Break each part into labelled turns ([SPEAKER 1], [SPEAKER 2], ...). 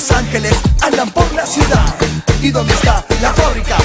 [SPEAKER 1] Los Ángeles andan por la ciudad. ¿Y dónde está la fábrica?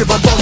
[SPEAKER 1] If I don't.